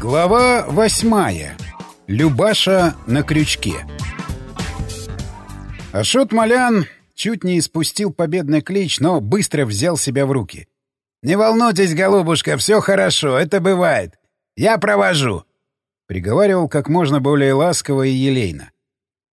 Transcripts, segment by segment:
Глава восьмая. Любаша на крючке. Ашот Малян чуть не испустил победный клич, но быстро взял себя в руки. «Не волнуйтесь, голубушка, все хорошо, это бывает. Я провожу», — приговаривал как можно более ласково и елейно.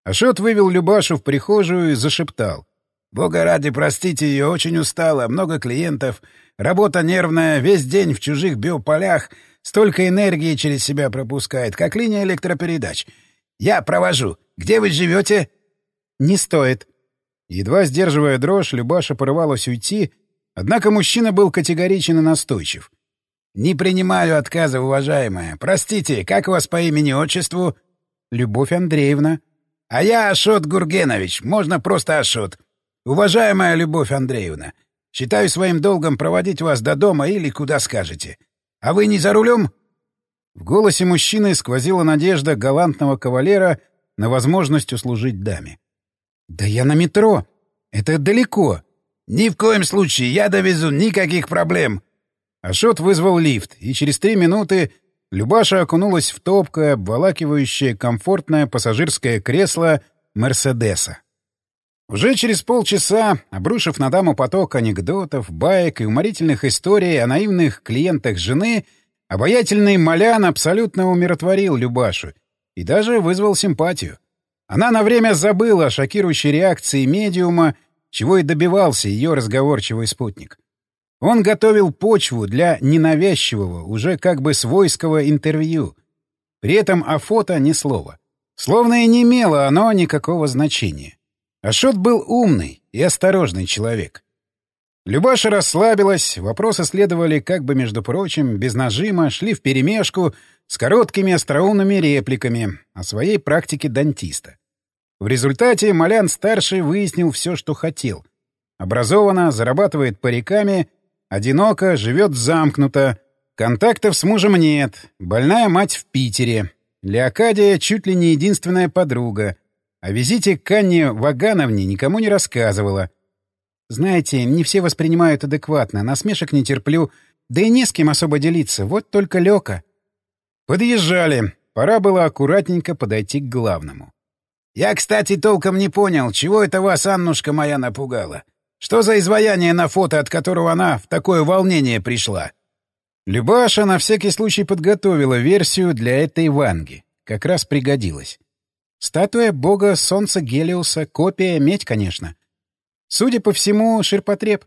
Ашот вывел Любашу в прихожую и зашептал. «Бога ради, простите ее, очень устала, много клиентов, работа нервная, весь день в чужих биополях, столько энергии через себя пропускает, как линия электропередач. Я провожу. Где вы живете?» «Не стоит». Едва сдерживая дрожь, Любаша порывалась уйти, однако мужчина был категоричен и настойчив. «Не принимаю отказа, уважаемая. Простите, как вас по имени-отчеству?» «Любовь Андреевна». «А я Ашот Гургенович. Можно просто Ашот. Уважаемая Любовь Андреевна, считаю своим долгом проводить вас до дома или куда скажете. А вы не за рулем?» В голосе мужчины сквозила надежда галантного кавалера на возможность услужить даме. «Да я на метро. Это далеко». «Ни в коем случае. Я довезу. Никаких проблем». Ашот вызвал лифт, и через три минуты Любаша окунулась в топкое, обволакивающее комфортное пассажирское кресло «Мерседеса». Уже через полчаса, обрушив на даму поток анекдотов, баек и уморительных историй о наивных клиентах жены, обаятельный Малян абсолютно умиротворил Любашу и даже вызвал симпатию. Она на время забыла о шокирующей реакции медиума, чего и добивался ее разговорчивый спутник. Он готовил почву для ненавязчивого, уже как бы свойского интервью. При этом о фото ни слова. Словно и не имело оно никакого значения. Ашот был умный и осторожный человек. Любаша расслабилась, вопросы следовали как бы, между прочим, без нажима, шли вперемешку с короткими остроумными репликами о своей практике дантиста. В результате Малян-старший выяснил все, что хотел. Образованно, зарабатывает париками, одиноко, живет замкнуто, контактов с мужем нет, больная мать в Питере. Леокадия чуть ли не единственная подруга. О визите к Анне Вагановне никому не рассказывала. Знаете, не все воспринимают адекватно, насмешек не терплю, да и не с кем особо делиться, вот только Лёка. Подъезжали. Пора было аккуратненько подойти к главному. Я, кстати, толком не понял, чего это вас Аннушка моя напугала. Что за изваяние на фото, от которого она в такое волнение пришла? Любаша на всякий случай подготовила версию для этой Ванги. Как раз пригодилась. Статуя бога солнца Гелиуса, копия, медь, конечно. Судя по всему, ширпотреб.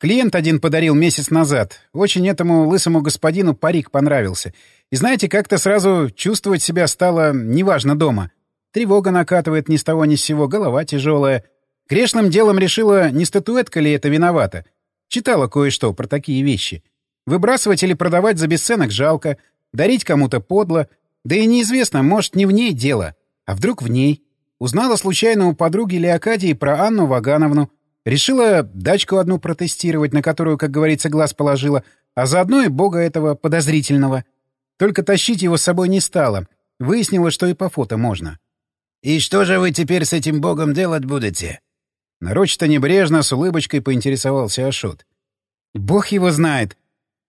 Клиент один подарил месяц назад. Очень этому лысому господину парик понравился. И знаете, как-то сразу чувствовать себя стало неважно дома — Тревога накатывает ни с того ни с сего, голова тяжелая. Грешным делом решила, не статуэтка ли это виновата. Читала кое-что про такие вещи. Выбрасывать или продавать за бесценок жалко, дарить кому-то подло. Да и неизвестно, может, не в ней дело. А вдруг в ней? Узнала случайно у подруги Леокадии про Анну Вагановну. Решила дачку одну протестировать, на которую, как говорится, глаз положила, а заодно и бога этого подозрительного. Только тащить его с собой не стала. Выяснила, что и по фото можно. «И что же вы теперь с этим богом делать будете?» Нарочито небрежно, с улыбочкой поинтересовался Ашот. «Бог его знает!»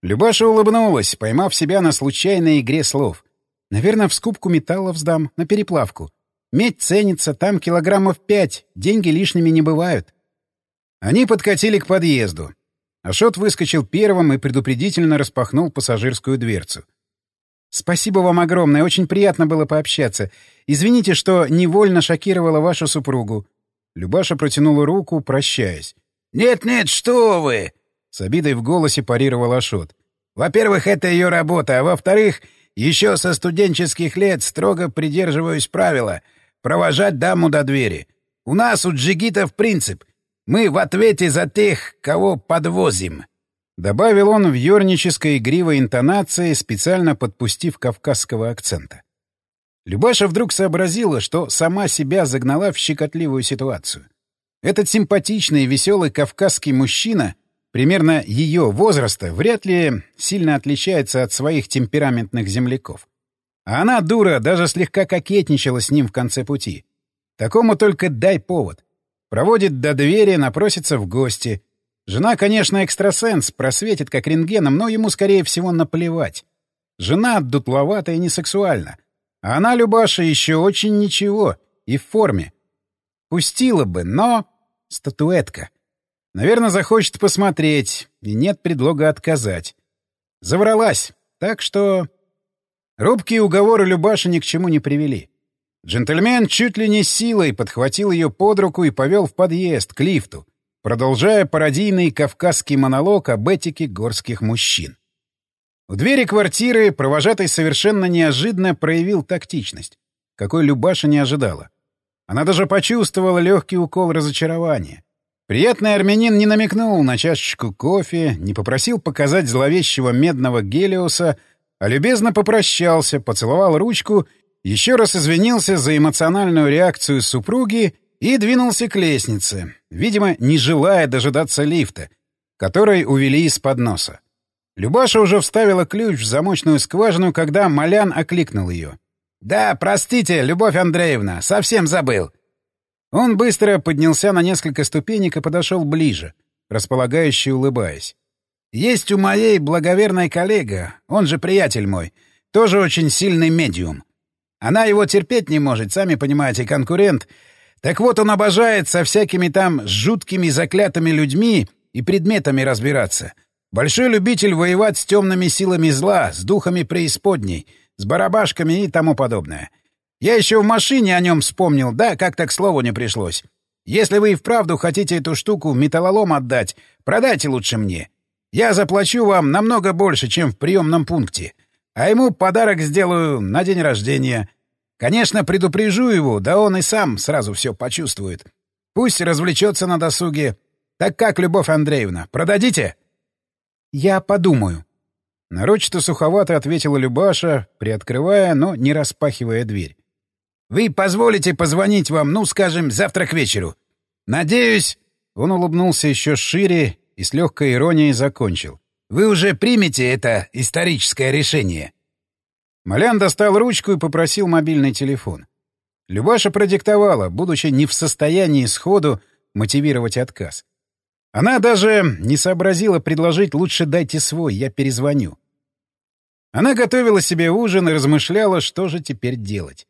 Любаша улыбнулась, поймав себя на случайной игре слов. «Наверное, в скупку металлов сдам, на переплавку. Медь ценится, там килограммов пять, деньги лишними не бывают». Они подкатили к подъезду. Ашот выскочил первым и предупредительно распахнул пассажирскую дверцу. «Спасибо вам огромное, очень приятно было пообщаться. Извините, что невольно шокировала вашу супругу». Любаша протянула руку, прощаясь. «Нет-нет, что вы!» — с обидой в голосе парировал Ашот. «Во-первых, это ее работа, а во-вторых, еще со студенческих лет строго придерживаюсь правила — провожать даму до двери. У нас у джигитов принцип. Мы в ответе за тех, кого подвозим». Добавил он в юрнической игривой интонации, специально подпустив кавказского акцента. Любаша вдруг сообразила, что сама себя загнала в щекотливую ситуацию. Этот симпатичный и веселый кавказский мужчина, примерно ее возраста, вряд ли сильно отличается от своих темпераментных земляков. А она, дура, даже слегка кокетничала с ним в конце пути. Такому только дай повод. Проводит до двери, напросится в гости — Жена, конечно, экстрасенс, просветит как рентгеном, но ему, скорее всего, наплевать. Жена дутловатая и несексуальна. А она, Любаша, еще очень ничего. И в форме. Пустила бы, но... Статуэтка. Наверное, захочет посмотреть, и нет предлога отказать. Завралась. Так что... Робкие уговоры Любаши ни к чему не привели. Джентльмен чуть ли не силой подхватил ее под руку и повел в подъезд, к лифту, продолжая пародийный кавказский монолог об этике горских мужчин. У двери квартиры провожатый совершенно неожиданно проявил тактичность, какой Любаша не ожидала. Она даже почувствовала легкий укол разочарования. Приятный армянин не намекнул на чашечку кофе, не попросил показать зловещего медного Гелиоса, а любезно попрощался, поцеловал ручку, еще раз извинился за эмоциональную реакцию супруги и двинулся к лестнице, видимо, не желая дожидаться лифта, который увели из-под носа. Любаша уже вставила ключ в замочную скважину, когда Малян окликнул ее. «Да, простите, Любовь Андреевна, совсем забыл». Он быстро поднялся на несколько ступенек и подошел ближе, располагающий улыбаясь. «Есть у моей благоверной коллега, он же приятель мой, тоже очень сильный медиум. Она его терпеть не может, сами понимаете, конкурент. Так вот он обожает со всякими там жуткими заклятыми людьми и предметами разбираться». Большой любитель воевать с темными силами зла, с духами преисподней, с барабашками и тому подобное. Я еще в машине о нем вспомнил, да, как так слову не пришлось. Если вы и вправду хотите эту штуку металлолом отдать, продайте лучше мне. Я заплачу вам намного больше, чем в приемном пункте. А ему подарок сделаю на день рождения. Конечно, предупрежу его, да он и сам сразу все почувствует. Пусть развлечется на досуге. Так как, Любовь Андреевна, продадите?» «Я подумаю». Нарочито суховато ответила Любаша, приоткрывая, но не распахивая дверь. «Вы позволите позвонить вам, ну, скажем, завтра к вечеру? Надеюсь...» Он улыбнулся еще шире и с легкой иронией закончил. «Вы уже примете это историческое решение?» Малян достал ручку и попросил мобильный телефон. Любаша продиктовала, будучи не в состоянии сходу мотивировать отказ. Она даже не сообразила предложить «лучше дайте свой, я перезвоню». Она готовила себе ужин и размышляла, что же теперь делать.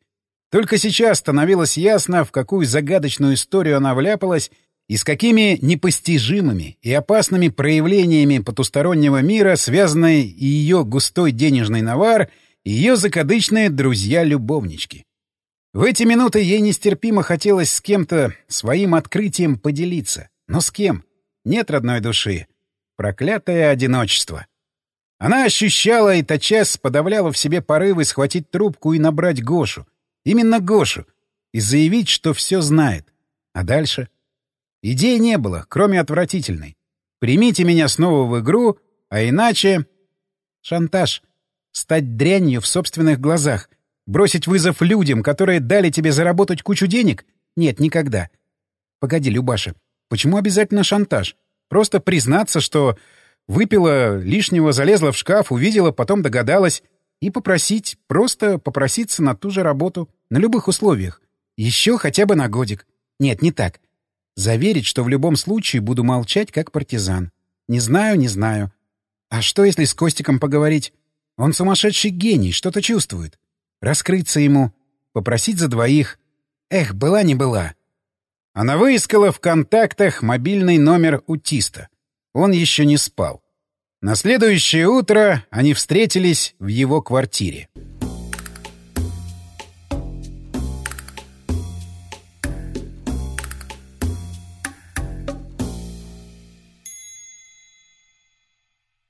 Только сейчас становилось ясно, в какую загадочную историю она вляпалась и с какими непостижимыми и опасными проявлениями потустороннего мира связаны и ее густой денежный навар, и ее закадычные друзья-любовнички. В эти минуты ей нестерпимо хотелось с кем-то своим открытием поделиться. Но с кем? Нет родной души. Проклятое одиночество. Она ощущала и тотчас подавляла в себе порывы схватить трубку и набрать Гошу. Именно Гошу. И заявить, что все знает. А дальше? Идей не было, кроме отвратительной. Примите меня снова в игру, а иначе... Шантаж. Стать дрянью в собственных глазах. Бросить вызов людям, которые дали тебе заработать кучу денег? Нет, никогда. Погоди, Любаша, Почему обязательно шантаж? Просто признаться, что выпила лишнего, залезла в шкаф, увидела, потом догадалась. И попросить, просто попроситься на ту же работу, на любых условиях. Еще хотя бы на годик. Нет, не так. Заверить, что в любом случае буду молчать, как партизан. Не знаю, не знаю. А что, если с Костиком поговорить? Он сумасшедший гений, что-то чувствует. Раскрыться ему, попросить за двоих. Эх, была не была. Она выискала в контактах мобильный номер утиста. Он еще не спал. На следующее утро они встретились в его квартире.